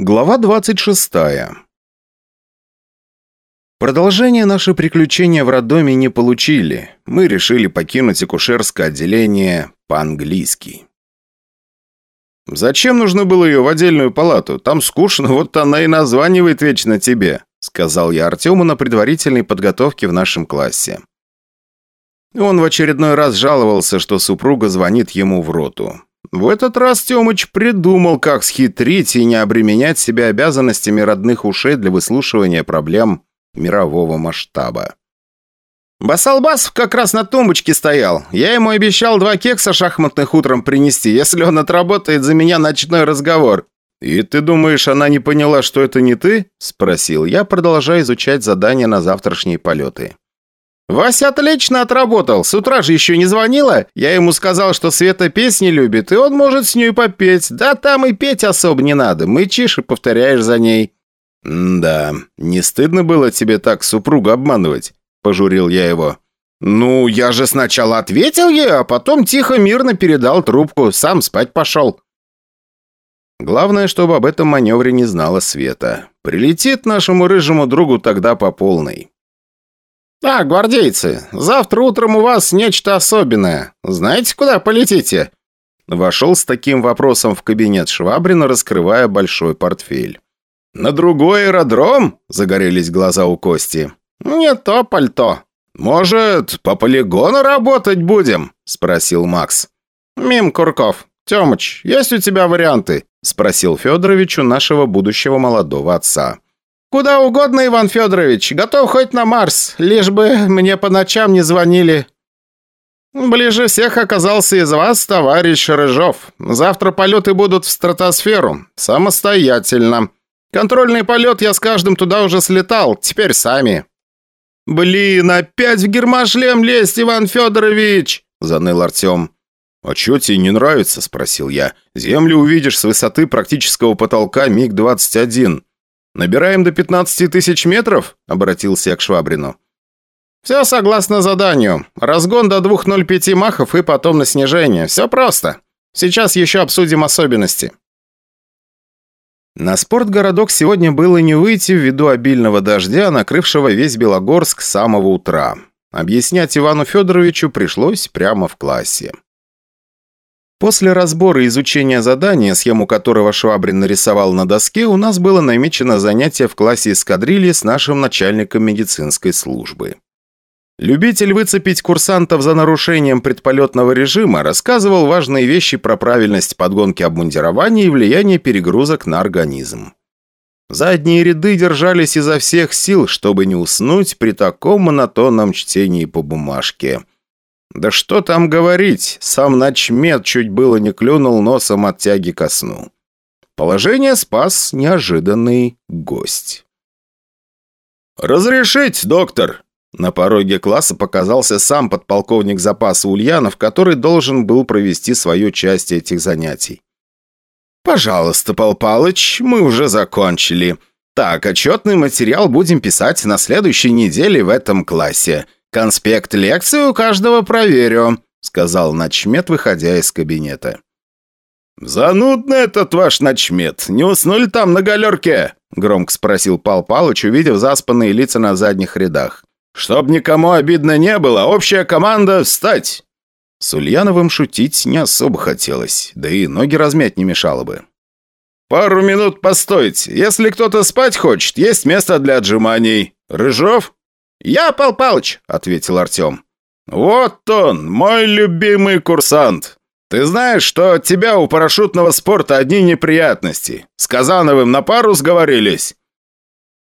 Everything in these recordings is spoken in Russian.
Глава 26. Продолжение наши приключения в роддоме не получили. Мы решили покинуть акушерское отделение по-английски. «Зачем нужно было ее в отдельную палату? Там скучно, вот она и названивает вечно тебе», сказал я Артему на предварительной подготовке в нашем классе. Он в очередной раз жаловался, что супруга звонит ему в роту. В этот раз Тёмыч придумал, как схитрить и не обременять себя обязанностями родных ушей для выслушивания проблем мирового масштаба. Басалбасов как раз на тумбочке стоял. Я ему обещал два кекса шахматных утром принести, если он отработает за меня ночной разговор. «И ты думаешь, она не поняла, что это не ты?» – спросил я, продолжая изучать задания на завтрашние полеты. «Вася отлично отработал. С утра же еще не звонила. Я ему сказал, что Света песни любит, и он может с ней попеть. Да там и петь особо не надо. Мычишь и повторяешь за ней». «Да, не стыдно было тебе так супругу обманывать?» – пожурил я его. «Ну, я же сначала ответил ей, а потом тихо-мирно передал трубку. Сам спать пошел». Главное, чтобы об этом маневре не знала Света. Прилетит нашему рыжему другу тогда по полной. «Так, гвардейцы, завтра утром у вас нечто особенное. Знаете, куда полетите?» Вошел с таким вопросом в кабинет Швабрина, раскрывая большой портфель. «На другой аэродром?» – загорелись глаза у Кости. «Не то пальто. Может, по полигону работать будем?» – спросил Макс. «Мим Курков. Тёмыч, есть у тебя варианты?» – спросил Федорович у нашего будущего молодого отца. «Куда угодно, Иван Федорович. Готов хоть на Марс, лишь бы мне по ночам не звонили». «Ближе всех оказался из вас товарищ Рыжов. Завтра полеты будут в стратосферу. Самостоятельно. Контрольный полет я с каждым туда уже слетал. Теперь сами». «Блин, опять в гермошлем лезть, Иван Федорович!» – заныл Артем. «А чё тебе не нравится?» – спросил я. «Землю увидишь с высоты практического потолка МиГ-21. «Набираем до 15 тысяч метров?» – обратился я к Швабрину. «Все согласно заданию. Разгон до 2.05 махов и потом на снижение. Все просто. Сейчас еще обсудим особенности». На спортгородок сегодня было не выйти ввиду обильного дождя, накрывшего весь Белогорск с самого утра. Объяснять Ивану Федоровичу пришлось прямо в классе. После разбора и изучения задания, схему которого Швабрин нарисовал на доске, у нас было намечено занятие в классе эскадрильи с нашим начальником медицинской службы. Любитель выцепить курсантов за нарушением предполетного режима рассказывал важные вещи про правильность подгонки обмундирования и влияние перегрузок на организм. Задние ряды держались изо всех сил, чтобы не уснуть при таком монотонном чтении по бумажке – да что там говорить, сам начмет чуть было не клюнул носом от тяги ко сну. Положение спас неожиданный гость. «Разрешить, доктор!» На пороге класса показался сам подполковник запаса Ульянов, который должен был провести свою часть этих занятий. «Пожалуйста, Пал Палыч, мы уже закончили. Так, отчетный материал будем писать на следующей неделе в этом классе. «Конспект лекции у каждого проверю», — сказал начмет, выходя из кабинета. «Занудно этот ваш начмет. Не уснули там на галерке?» — громко спросил Пал Палыч, увидев заспанные лица на задних рядах. «Чтоб никому обидно не было, общая команда встать!» С Ульяновым шутить не особо хотелось, да и ноги размять не мешало бы. «Пару минут постойте. Если кто-то спать хочет, есть место для отжиманий. Рыжов?» «Я, Пал Палыч», — ответил Артем. «Вот он, мой любимый курсант. Ты знаешь, что от тебя у парашютного спорта одни неприятности. С Казановым на пару сговорились».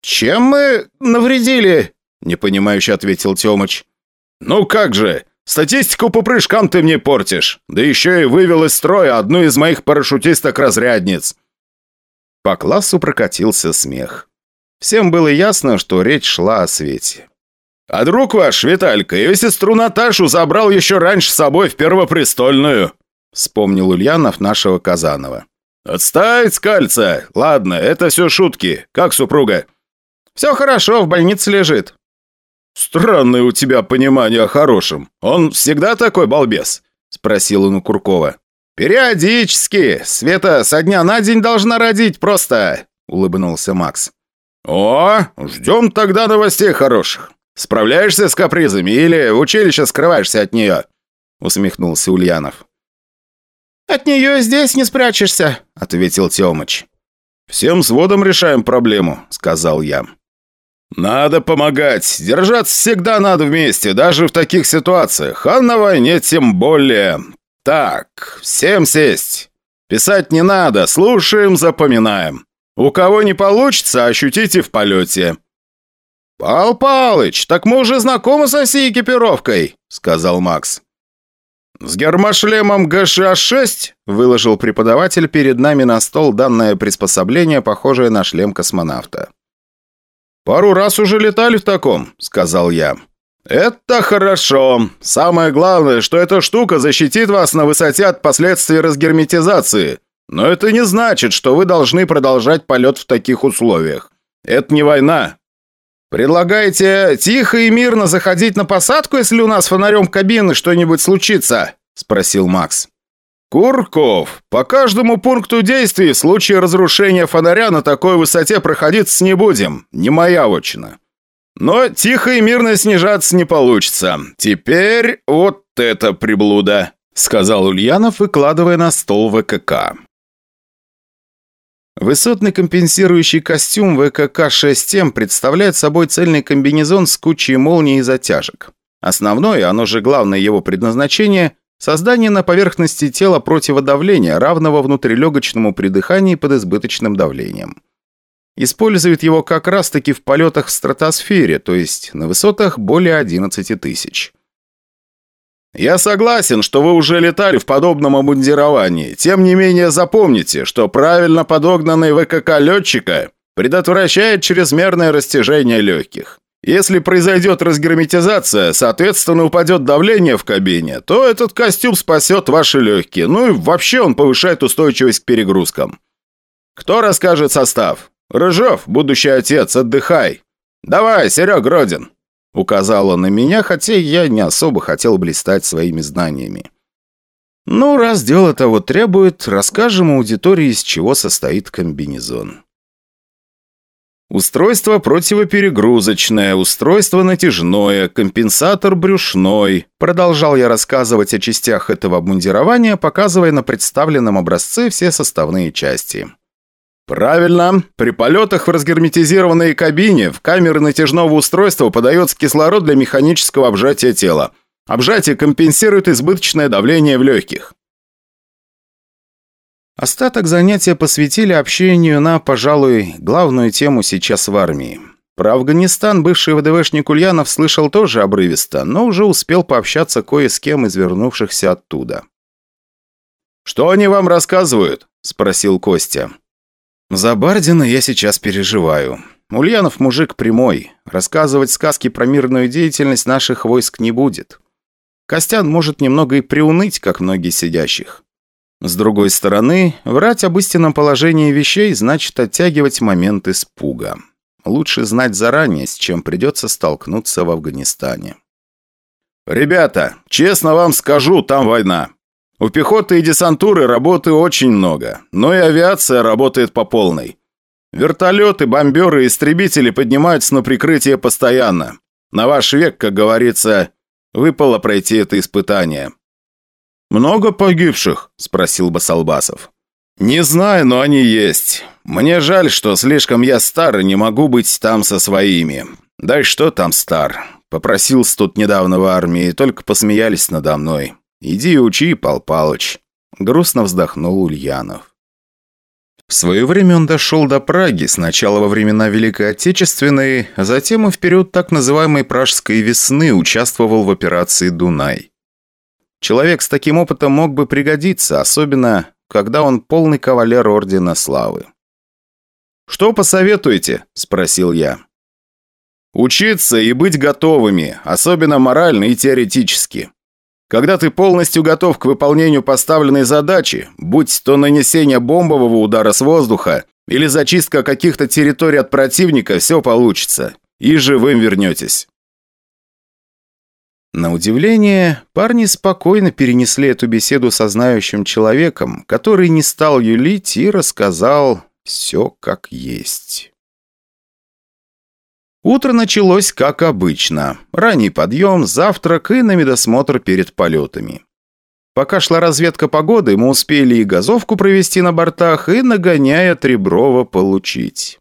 «Чем мы навредили?» — непонимающе ответил Тёмыч. «Ну как же, статистику по прыжкам ты мне портишь. Да еще и вывел из строя одну из моих парашютисток-разрядниц». По классу прокатился смех. Всем было ясно, что речь шла о Свете. «А друг ваш, Виталька, ее сестру Наташу забрал еще раньше с собой в Первопрестольную», вспомнил Ульянов нашего Казанова. «Отставить кальца! Ладно, это все шутки. Как супруга?» «Все хорошо, в больнице лежит». «Странное у тебя понимание о хорошем. Он всегда такой балбес?» Спросил он у Куркова. «Периодически. Света со дня на день должна родить просто», — улыбнулся Макс. «О, ждем тогда новостей хороших. Справляешься с капризами или в училище скрываешься от нее?» — усмехнулся Ульянов. «От нее здесь не спрячешься», — ответил Темыч. «Всем сводом решаем проблему», — сказал я. «Надо помогать. Держаться всегда надо вместе, даже в таких ситуациях. А на войне тем более. Так, всем сесть. Писать не надо, слушаем, запоминаем. У кого не получится, ощутите в полете». «Пал Палыч, так мы уже знакомы со всей экипировкой», — сказал Макс. «С гермошлемом ГШ-6», — выложил преподаватель перед нами на стол данное приспособление, похожее на шлем космонавта. «Пару раз уже летали в таком», — сказал я. «Это хорошо. Самое главное, что эта штука защитит вас на высоте от последствий разгерметизации. Но это не значит, что вы должны продолжать полет в таких условиях. Это не война. Предлагаете тихо и мирно заходить на посадку, если у нас фонарем кабины что-нибудь случится?» – спросил Макс. «Курков, по каждому пункту действий в случае разрушения фонаря на такой высоте проходиться не будем. Не моя очина. Но тихо и мирно снижаться не получится. Теперь вот это приблуда», — сказал Ульянов, выкладывая на стол ВКК. Высотный компенсирующий костюм ВКК-6М представляет собой цельный комбинезон с кучей молний и затяжек. Основное, оно же главное его предназначение – создание на поверхности тела противодавления, равного внутрилегочному при дыхании под избыточным давлением. Используют его как раз-таки в полетах в стратосфере, то есть на высотах более 11 тысяч. Я согласен, что вы уже летали в подобном обмундировании. Тем не менее запомните, что правильно подогнанный ВКК летчика предотвращает чрезмерное растяжение легких. Если произойдет разгерметизация, соответственно упадет давление в кабине, то этот костюм спасет ваши легкие. Ну и вообще он повышает устойчивость к перегрузкам. Кто расскажет состав? «Рыжов, будущий отец, отдыхай! Давай, Серег Родин!» Указал на меня, хотя я не особо хотел блистать своими знаниями. Ну, раз дело того требует, расскажем аудитории, из чего состоит комбинезон. Устройство противоперегрузочное, устройство натяжное, компенсатор брюшной. Продолжал я рассказывать о частях этого обмундирования, показывая на представленном образце все составные части. «Правильно. При полетах в разгерметизированной кабине в камеры натяжного устройства подается кислород для механического обжатия тела. Обжатие компенсирует избыточное давление в легких». Остаток занятия посвятили общению на, пожалуй, главную тему сейчас в армии. Про Афганистан бывший ВДВшник Ульянов слышал тоже обрывисто, но уже успел пообщаться кое с кем из вернувшихся оттуда. «Что они вам рассказывают?» – спросил Костя. За Бардина я сейчас переживаю. Ульянов мужик прямой. Рассказывать сказки про мирную деятельность наших войск не будет. Костян может немного и приуныть, как многие сидящих. С другой стороны, врать об истинном положении вещей значит оттягивать момент испуга. Лучше знать заранее, с чем придется столкнуться в Афганистане. «Ребята, честно вам скажу, там война. У пехоты и десантуры работы очень много, но и авиация работает по полной. Вертолеты, бомберы и истребители поднимаются на прикрытие постоянно. На ваш век, как говорится, выпало пройти это испытание. «Много погибших?» – спросил Басалбасов. «Не знаю, но они есть. Мне жаль, что слишком я стар и не могу быть там со своими. Да и что там стар? Попросился тут недавно в армии, только посмеялись надо мной. «Иди учи, Пал Палыч», — грустно вздохнул Ульянов. В свое время он дошел до Праги, сначала во времена Великой Отечественной, а затем и в период так называемой «Пражской весны» участвовал в операции «Дунай». Человек с таким опытом мог бы пригодиться, особенно когда он полный кавалер Ордена Славы. «Что посоветуете?» – спросил я. «Учиться и быть готовыми, особенно морально и теоретически. Когда ты полностью готов к выполнению поставленной задачи, будь то нанесение бомбового удара с воздуха или зачистка каких-то территорий от противника, все получится. И живым вернетесь. На удивление, парни спокойно перенесли эту беседу со знающим человеком, который не стал юлить и рассказал все как есть. Утро началось как обычно. Ранний подъем, завтрак и на медосмотр перед полетами. Пока шла разведка погоды, мы успели и газовку провести на бортах, и, нагоняя Треброва, получить.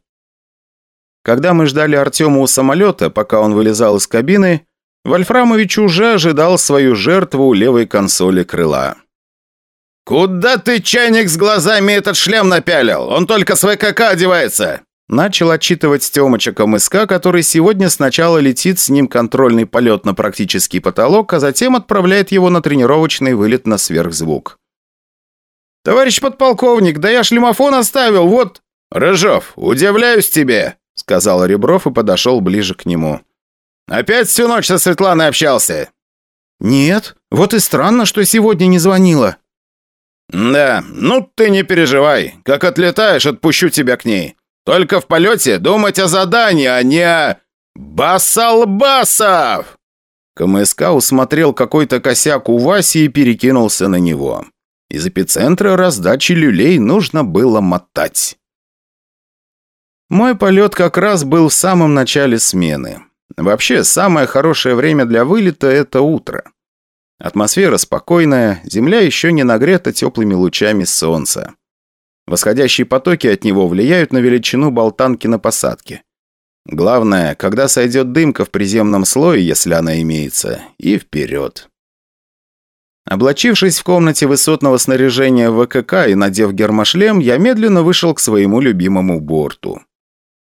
Когда мы ждали Артема у самолета, пока он вылезал из кабины, Вольфрамович уже ожидал свою жертву у левой консоли крыла. «Куда ты чайник с глазами этот шлем напялил? Он только с ВКК одевается!» Начал отчитывать Тёмыча КМСК, который сегодня сначала летит с ним контрольный полет на практический потолок, а затем отправляет его на тренировочный вылет на сверхзвук. «Товарищ подполковник, да я шлемофон оставил, вот...» «Рыжов, удивляюсь тебе», — сказал Ребров и подошел ближе к нему. «Опять всю ночь со Светланой общался?» «Нет, вот и странно, что сегодня не звонила». «Да, ну ты не переживай. Как отлетаешь, отпущу тебя к ней. Только в полете думать о задании, а не о... Басалбасов!» КМСК усмотрел какой-то косяк у Васи и перекинулся на него. Из эпицентра раздачи люлей нужно было мотать. Мой полет как раз был в самом начале смены. Вообще, самое хорошее время для вылета – это утро. Атмосфера спокойная, земля еще не нагрета теплыми лучами солнца. Восходящие потоки от него влияют на величину болтанки на посадке. Главное, когда сойдет дымка в приземном слое, если она имеется, и вперед. Облачившись в комнате высотного снаряжения ВКК и надев гермошлем, я медленно вышел к своему любимому борту.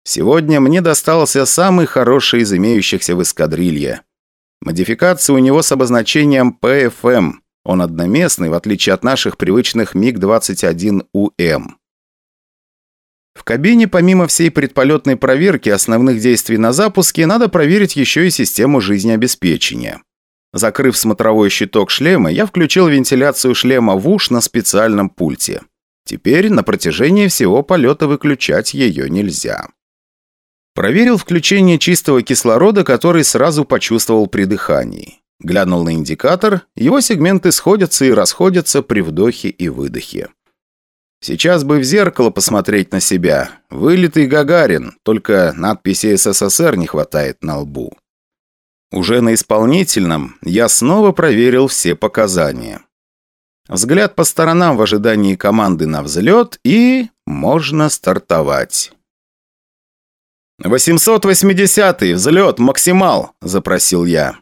Сегодня мне достался самый хороший из имеющихся в эскадрилье. Модификация у него с обозначением PFM – он одноместный, в отличие от наших привычных МиГ-21УМ. В кабине, помимо всей предполетной проверки основных действий на запуске, надо проверить еще и систему жизнеобеспечения. Закрыв смотровой щиток шлема, я включил вентиляцию шлема в уш на специальном пульте. Теперь на протяжении всего полета выключать ее нельзя. Проверил включение чистого кислорода, который сразу почувствовал при дыхании. Глянул на индикатор, его сегменты сходятся и расходятся при вдохе и выдохе. Сейчас бы в зеркало посмотреть на себя. Вылитый Гагарин, только надписи СССР не хватает на лбу. Уже на исполнительном я снова проверил все показания. Взгляд по сторонам в ожидании команды на взлет и можно стартовать. «880-й, взлет, максимал!» – запросил я.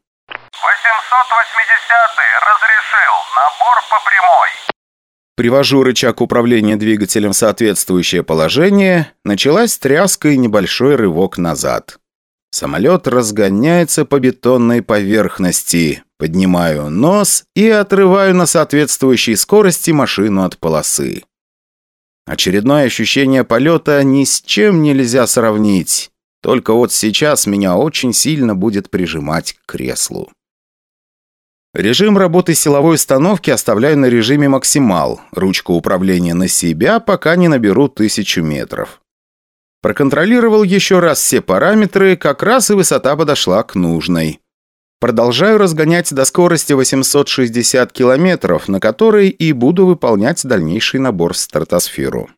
780 разрешил. Набор по прямой. Привожу рычаг управления двигателем в соответствующее положение. Началась тряска и небольшой рывок назад. Самолет разгоняется по бетонной поверхности. Поднимаю нос и отрываю на соответствующей скорости машину от полосы. Очередное ощущение полета ни с чем нельзя сравнить. Только вот сейчас меня очень сильно будет прижимать к креслу. Режим работы силовой установки оставляю на режиме максимал. Ручку управления на себя, пока не наберу тысячу метров. Проконтролировал еще раз все параметры, как раз и высота подошла к нужной. Продолжаю разгонять до скорости 860 километров, на которой и буду выполнять дальнейший набор в стратосферу.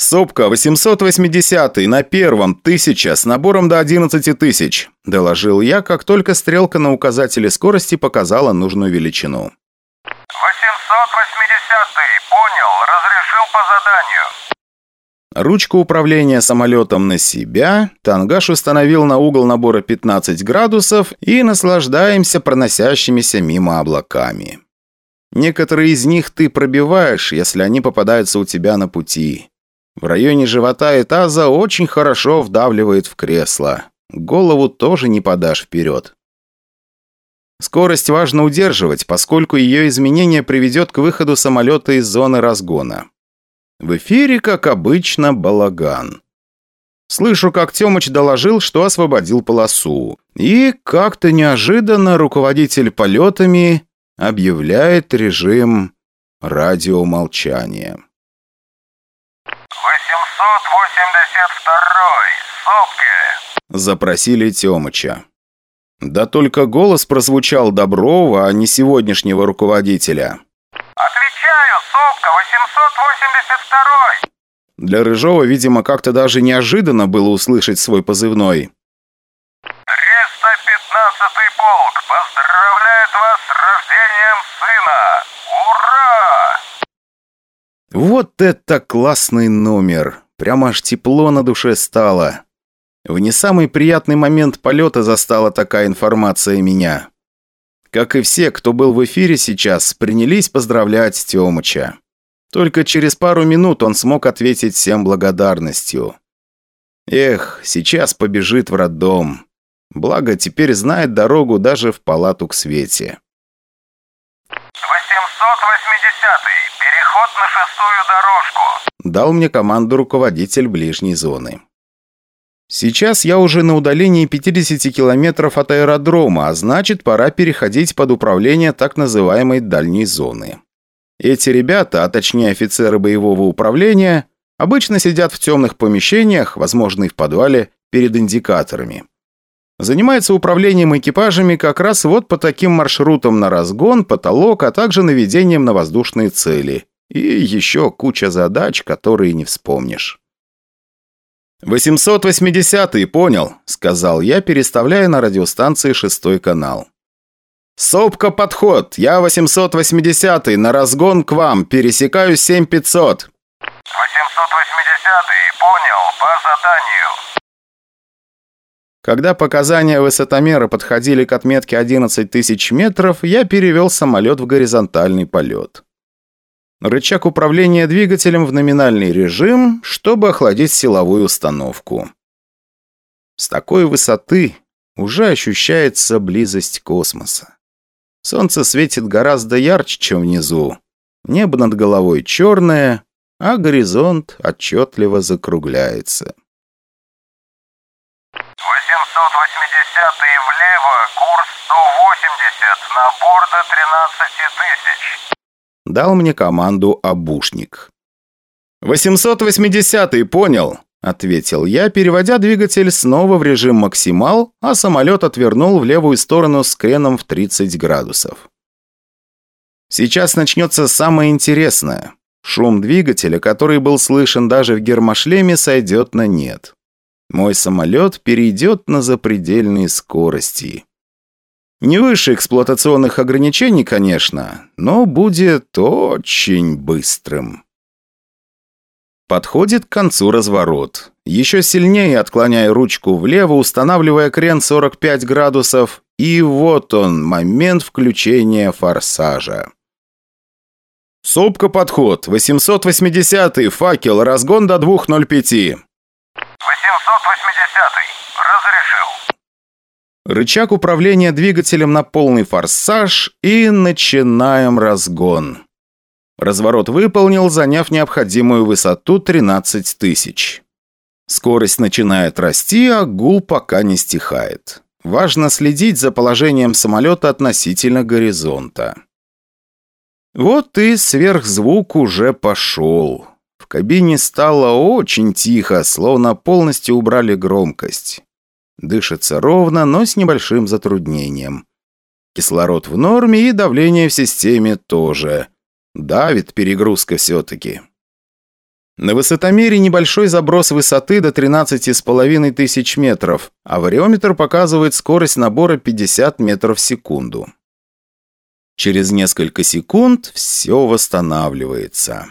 «Сопка, 880 на первом, тысяча, с набором до 11 тысяч», – доложил я, как только стрелка на указателе скорости показала нужную величину. 880 понял, разрешил по заданию. Ручку управления самолетом на себя, тангаж установил на угол набора 15 градусов и наслаждаемся проносящимися мимо облаками. Некоторые из них ты пробиваешь, если они попадаются у тебя на пути. В районе живота и таза очень хорошо вдавливает в кресло. Голову тоже не подашь вперед. Скорость важно удерживать, поскольку ее изменение приведет к выходу самолета из зоны разгона. В эфире, как обычно, балаган. Слышу, как Темыч доложил, что освободил полосу. И как-то неожиданно руководитель полетами объявляет режим радиомолчания. 882 Сопка. Запросили Тёмыча. Да только голос прозвучал Доброва, а не сегодняшнего руководителя. Отвечаю, сопка 882 Для Рыжова, видимо, как-то даже неожиданно было услышать свой позывной. 315-й полк поздравляет вас с рождением сына! Ура! Вот это классный номер! Прямо аж тепло на душе стало. В не самый приятный момент полета застала такая информация меня. Как и все, кто был в эфире сейчас, принялись поздравлять Тёмыча. Только через пару минут он смог ответить всем благодарностью. Эх, сейчас побежит в роддом. Благо, теперь знает дорогу даже в палату к Свете. 880-й, переход на шестую дорожку. Дал мне команду руководитель ближней зоны. Сейчас я уже на удалении 50 километров от аэродрома, а значит, пора переходить под управление так называемой дальней зоны. Эти ребята, а точнее офицеры боевого управления, обычно сидят в темных помещениях, возможно и в подвале, перед индикаторами. Занимается управлением экипажами как раз вот по таким маршрутам на разгон, потолок, а также наведением на воздушные цели. И еще куча задач, которые не вспомнишь. «880-й, понял», — сказал я, переставляя на радиостанции шестой канал. «Сопка, подход! Я 880-й, на разгон к вам, пересекаю 7500». 880-й, понял, по заданию. Когда показания высотомера подходили к отметке 11 тысяч метров, я перевел самолет в горизонтальный полет. Рычаг управления двигателем в номинальный режим, чтобы охладить силовую установку. С такой высоты уже ощущается близость космоса. Солнце светит гораздо ярче, чем внизу. Небо над головой черное, а горизонт отчетливо закругляется. 880-й влево, курс 180, на борда 13 тысяч. Дал мне команду обушник. «880-й, понял», — ответил я, переводя двигатель снова в режим «максимал», а самолет отвернул в левую сторону с креном в 30 градусов. Сейчас начнется самое интересное. Шум двигателя, который был слышен даже в гермошлеме, сойдет на нет. Мой самолет перейдет на запредельные скорости. Не выше эксплуатационных ограничений, конечно, но будет очень быстрым. Подходит к концу разворот. Еще сильнее отклоняя ручку влево, устанавливая крен 45 градусов, и вот он, момент включения форсажа. Сопка подход, 880-й, факел, разгон до 2.05. 880-й, разрешил. Рычаг управления двигателем на полный форсаж и начинаем разгон. Разворот выполнил, заняв необходимую высоту 13 тысяч. Скорость начинает расти, а гул пока не стихает. Важно следить за положением самолета относительно горизонта. Вот и сверхзвук уже пошел. В кабине стало очень тихо, словно полностью убрали громкость. Дышится ровно, но с небольшим затруднением. Кислород в норме и давление в системе тоже. Давит перегрузка все-таки. На высотомере небольшой заброс высоты до 13,5 тысяч метров, а вариометр показывает скорость набора 50 метров в секунду. Через несколько секунд все восстанавливается.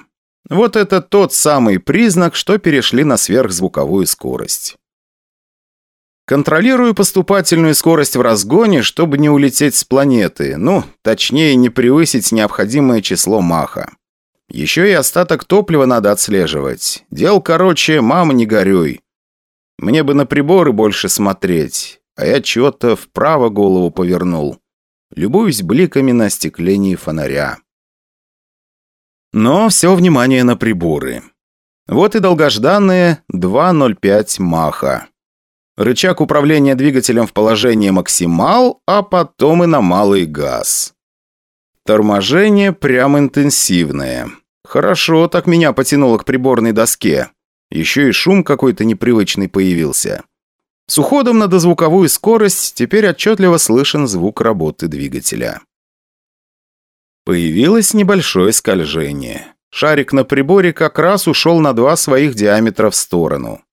Вот это тот самый признак, что перешли на сверхзвуковую скорость. Контролирую поступательную скорость в разгоне, чтобы не улететь с планеты, ну, точнее, не превысить необходимое число маха. Еще и остаток топлива надо отслеживать. Дел короче, мама, не горюй. Мне бы на приборы больше смотреть, а я чего-то вправо голову повернул. Любуюсь бликами на остеклении фонаря. Но все внимание на приборы. Вот и долгожданные 2.05 маха. Рычаг управления двигателем в положении максимал, а потом и на малый газ. Торможение прям интенсивное. Хорошо так меня потянуло к приборной доске. Еще и шум какой-то непривычный появился. С уходом на дозвуковую скорость теперь отчетливо слышен звук работы двигателя. Появилось небольшое скольжение. Шарик на приборе как раз ушел на два своих диаметра в сторону.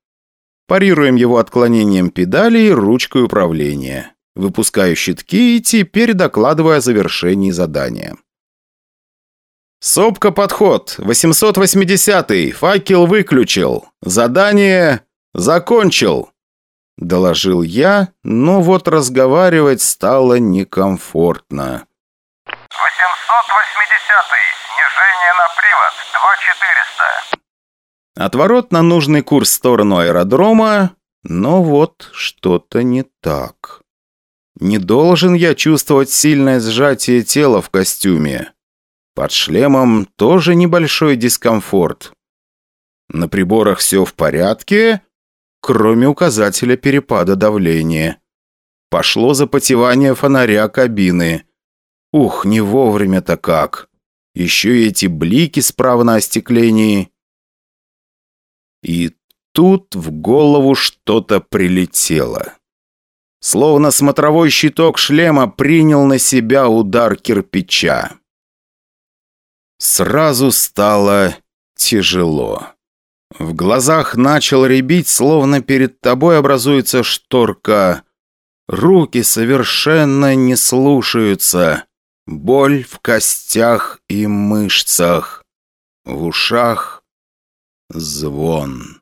Парируем его отклонением педали и ручкой управления. Выпускаю щитки и теперь докладываю о завершении задания. «Сопка подход, 880-й, факел выключил. Задание закончил», – доложил я, но вот разговаривать стало некомфортно. 880-й, снижение на привод, 2400. Отворот на нужный курс в сторону аэродрома, но вот что-то не так. Не должен я чувствовать сильное сжатие тела в костюме. Под шлемом тоже небольшой дискомфорт. На приборах все в порядке, кроме указателя перепада давления. Пошло запотевание фонаря кабины. Ух, не вовремя-то как. Еще и эти блики справа на остеклении. И тут в голову что-то прилетело. Словно смотровой щиток шлема принял на себя удар кирпича. Сразу стало тяжело. В глазах начал рябить, словно перед тобой образуется шторка. Руки совершенно не слушаются. Боль в костях и мышцах. В ушах звон.